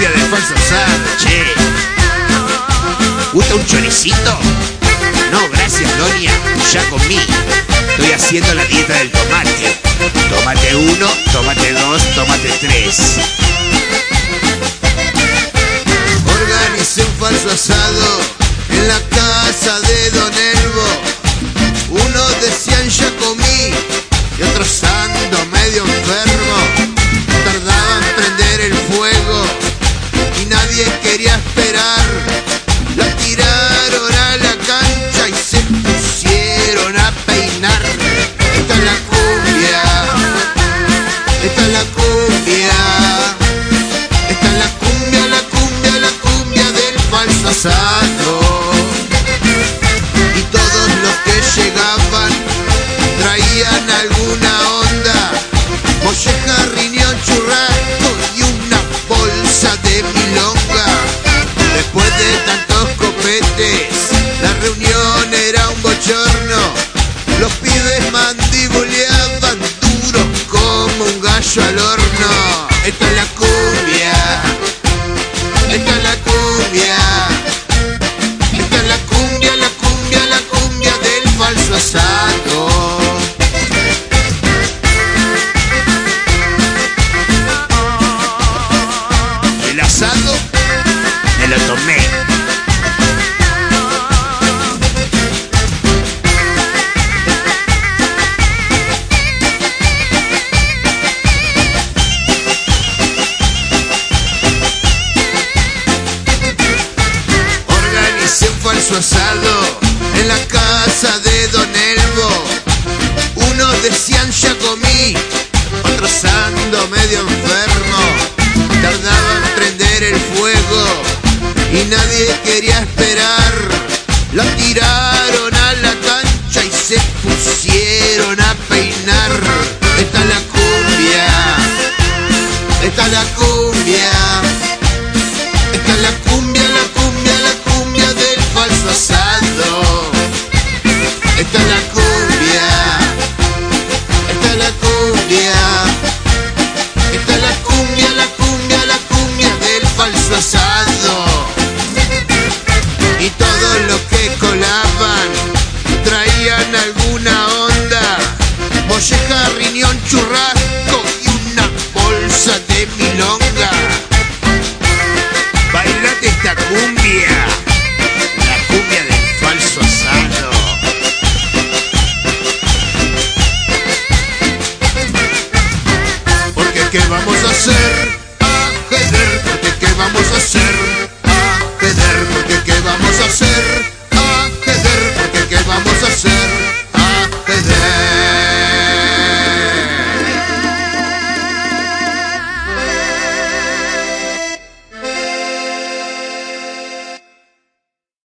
cumbia de Alfonso Sada, che. ¿Gusta un choricito? No, gracias, Doña. Ya comí. Estoy haciendo la dieta del tomate. Tómate uno, tómate dos, tómate tres. Organicé un falso asado nadie Los pibes mandibuleaban duro como un gallo al horno. Esta es la cumbia. Esta es la cumbia. Esta es la cumbia, la cumbia, la cumbia del falso asado. El asado me lo tomé. Asado en la casa de Don Elbo. Unos decían ya comí, otros ando medio enfermo. Tardaban en prender el fuego y nadie quería esperar. La tiraron a la cancha y se pusieron Molleja, riñón, churrasco y una bolsa de milonga. Bailate esta cumbia. La cumbia del falso asado. Porque ¿qué vamos a hacer